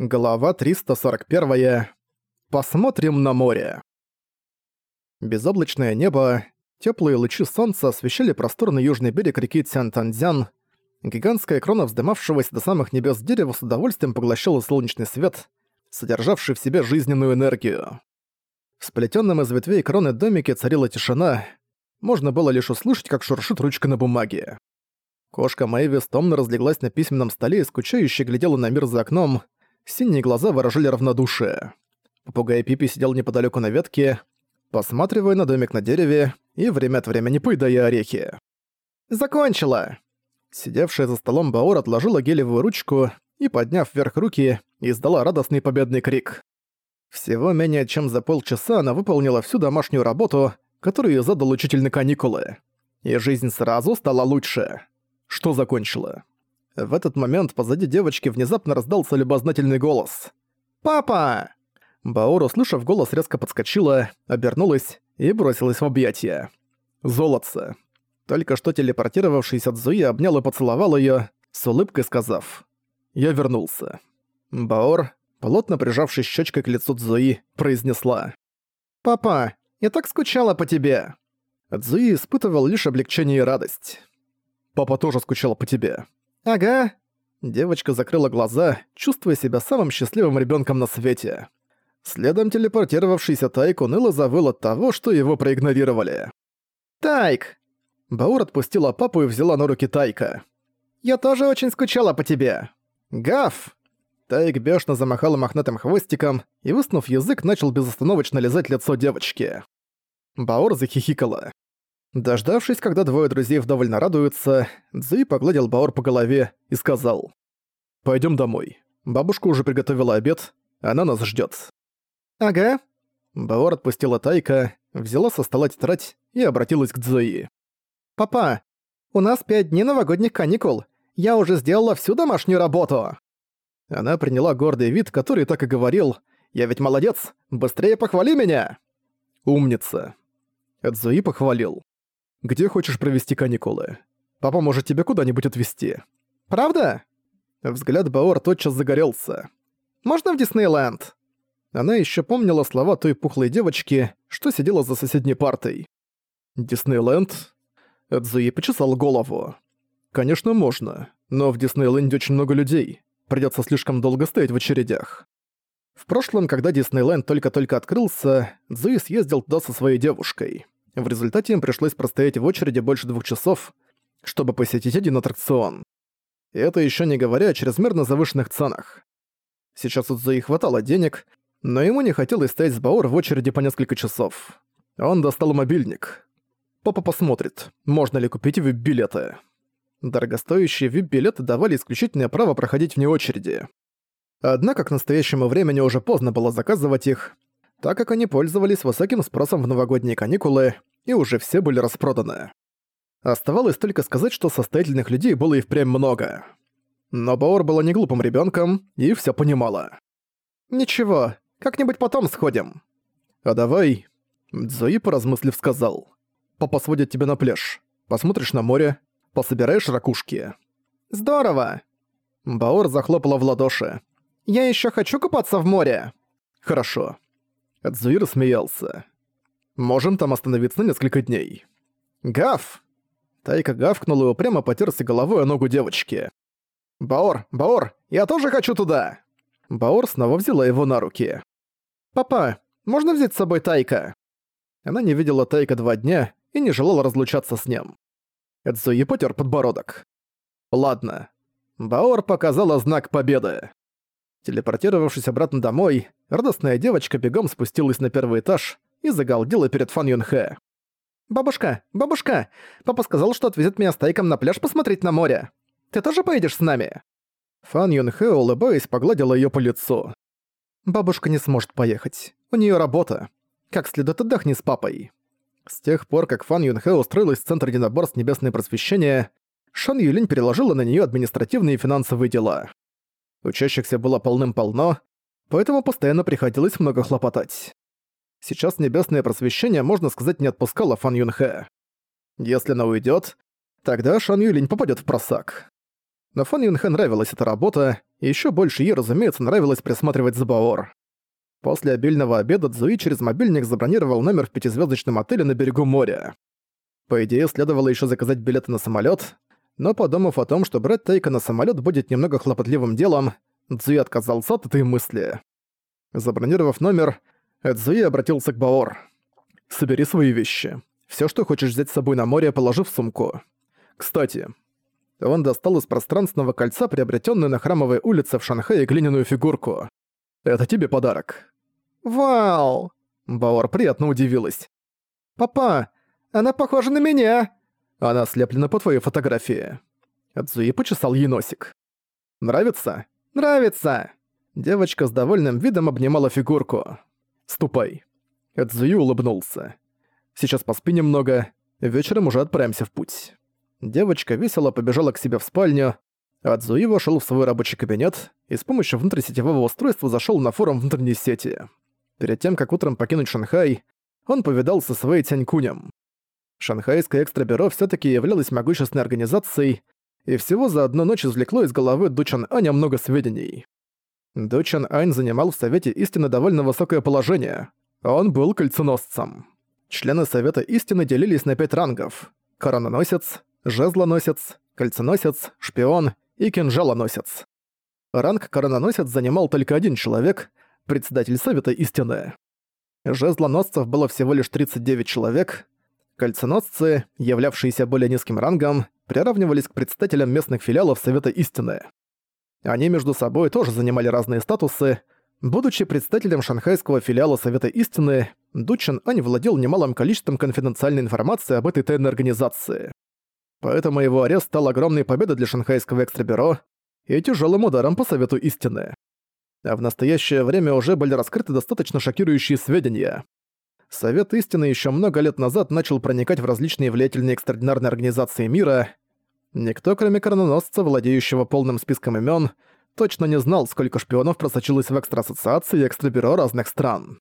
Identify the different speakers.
Speaker 1: Глава 341. Посмотрим на море. Безоблачное небо, теплые лучи солнца освещали просторный южный берег реки Цянтанзян. Гигантская крона вздымавшегося до самых небес дерева с удовольствием поглощала солнечный свет, содержавший в себе жизненную энергию. В сплетенном из ветвей кроны домике царила тишина, можно было лишь услышать, как шуршит ручка на бумаге. Кошка Мэйвис томно разлеглась на письменном столе и скучающе глядела на мир за окном, Синие глаза выражали равнодушие. Попугай Пипи сидел неподалеку на ветке, посматривая на домик на дереве и время от времени поедая орехи. «Закончила!» Сидевшая за столом Баор отложила гелевую ручку и, подняв вверх руки, издала радостный победный крик. Всего менее чем за полчаса она выполнила всю домашнюю работу, которую ей задал учитель на каникулы. И жизнь сразу стала лучше. Что закончила? В этот момент позади девочки внезапно раздался любознательный голос. «Папа!» Баор, услышав голос, резко подскочила, обернулась и бросилась в объятия. Золотце. Только что телепортировавшийся Цзуи обнял и поцеловал её, с улыбкой сказав «Я вернулся». Баор, плотно прижавшись щёчкой к лицу Цзуи, произнесла «Папа, я так скучала по тебе». Цзуи испытывал лишь облегчение и радость. «Папа тоже скучал по тебе», «Ага». Девочка закрыла глаза, чувствуя себя самым счастливым ребенком на свете. Следом телепортировавшийся Тайк уныло завыл от того, что его проигнорировали. «Тайк!» Баур отпустила папу и взяла на руки Тайка. «Я тоже очень скучала по тебе!» «Гав!» Тайк бешено замахал мохнатым хвостиком и, высунув язык, начал безостановочно лизать лицо девочки. Баур захихикала. Дождавшись, когда двое друзей вдоволь радуются, Цзуи погладил Баор по голове и сказал. «Пойдём домой. Бабушка уже приготовила обед, она нас ждёт». «Ага». Баор отпустила Тайка, взяла со стола тетрадь и обратилась к Цзуи. «Папа, у нас пять дней новогодних каникул. Я уже сделала всю домашнюю работу». Она приняла гордый вид, который так и говорил «Я ведь молодец, быстрее похвали меня!» «Умница!» Цзуи похвалил. Где хочешь провести каникулы? Папа может тебя куда-нибудь отвезти. Правда? Взгляд Баор тотчас загорелся. Можно в Диснейленд? Она еще помнила слова той пухлой девочки, что сидела за соседней партой. Диснейленд? Эдзуи почесал голову. Конечно, можно, но в Диснейленде очень много людей. Придется слишком долго стоять в очередях. В прошлом, когда Диснейленд только-только открылся, Зуи съездил туда со своей девушкой. В результате им пришлось простоять в очереди больше двух часов, чтобы посетить один аттракцион. И это еще не говоря о чрезмерно завышенных ценах. Сейчас у Цзуи хватало денег, но ему не хотелось стоять с Баор в очереди по несколько часов. Он достал мобильник. Папа посмотрит, можно ли купить вип-билеты. Дорогостоящие вип-билеты давали исключительное право проходить вне очереди. Однако к настоящему времени уже поздно было заказывать их, так как они пользовались высоким спросом в новогодние каникулы, и уже все были распроданы. Оставалось только сказать, что состоятельных людей было и впрямь много. Но Баор была не глупым ребенком и все понимала. «Ничего, как-нибудь потом сходим». «А давай...» Дзуи, поразмыслив, сказал. «Папа сводит тебя на пляж. Посмотришь на море, пособираешь ракушки». «Здорово!» Баор захлопала в ладоши. «Я еще хочу купаться в море!» «Хорошо». Дзуи рассмеялся. Можем там остановиться на несколько дней». «Гав!» Тайка гавкнул и упрямо потерся головой о ногу девочки. «Баор, Баор, я тоже хочу туда!» Баор снова взяла его на руки. «Папа, можно взять с собой Тайка?» Она не видела Тайка два дня и не желала разлучаться с ним. Эдзуи потер подбородок. «Ладно». Баор показала знак победы. Телепортировавшись обратно домой, радостная девочка бегом спустилась на первый этаж и загалдела перед Фан Юнхэ. «Бабушка, бабушка, папа сказал, что отвезет меня с Тайком на пляж посмотреть на море. Ты тоже поедешь с нами?» Фан Юнхэ, улыбаясь, погладила её по лицу. «Бабушка не сможет поехать. У неё работа. Как следует отдохни с папой». С тех пор, как Фан Юнхэ устроилась в Центр единоборств Небесное Просвещение, Шан Юлинь переложила на неё административные и финансовые дела. Учащихся было полным-полно, поэтому постоянно приходилось много хлопотать. Сейчас небесное просвещение, можно сказать, не отпускало Фан Юнхэ. Если она уйдет, тогда Шан Юлинь попадет в просак. Но Фан Юнхэ нравилась эта работа, Еще больше ей, разумеется, нравилось присматривать за Баор. После обильного обеда Цзуи через мобильник забронировал номер в пятизвездочном отеле на берегу моря. По идее, следовало еще заказать билеты на самолет, но подумав о том, что брать Тайка на самолет будет немного хлопотливым делом, Цзуи отказался от этой мысли. Забронировав номер, Цзуи обратился к Баор. «Собери свои вещи. Все, что хочешь взять с собой на море, положи в сумку. Кстати, он достал из пространственного кольца приобретенную на Храмовой улице в Шанхае глиняную фигурку. «Это тебе подарок».
Speaker 2: «Вау!»
Speaker 1: Баор приятно удивилась.
Speaker 2: «Папа, она похожа на меня!»
Speaker 1: «Она слеплена по твоей фотографии». Цзуи почесал ей носик. «Нравится?»
Speaker 2: «Нравится!»
Speaker 1: Девочка с довольным видом обнимала фигурку. «Ступай». Цзуи улыбнулся. «Сейчас поспи немного, вечером уже отправимся в путь». Девочка весело побежала к себе в спальню, а Цзуи вошел в свой рабочий кабинет и с помощью внутрисетевого устройства зашел на форум внутренней сети. Перед тем, как утром покинуть Шанхай, он повидался с Вэй Тянькунем. Шанхайское экстрабюро все таки являлось могущественной организацией, и всего за одну ночь извлекло из головы Дучан Аня много сведений. Дучан Ань занимал в Совете Истины довольно высокое положение. Он был кольценосцем. Члены Совета Истины делились на пять рангов. Корононосец, жезлоносец, кольценосец, шпион и кинжалоносец. Ранг корононосец занимал только один человек, председатель Совета Истины. Жезлоносцев было всего лишь 39 человек. Кольценосцы, являвшиеся более низким рангом, приравнивались к председателям местных филиалов Совета Истины. Они между собой тоже занимали разные статусы. Будучи председателем шанхайского филиала Совета Истины, Дучин Ань владел немалым количеством конфиденциальной информации об этой тайной организации. Поэтому его арест стал огромной победой для шанхайского экстрабюро и тяжелым ударом по Совету Истины. А в настоящее время уже были раскрыты достаточно шокирующие сведения. Совет Истины еще много лет назад начал проникать в различные влиятельные экстраординарные организации мира. Никто, кроме корононосца, владеющего полным списком имен, точно не знал, сколько шпионов просочилось в экстраассоциации и экстрабюро разных стран.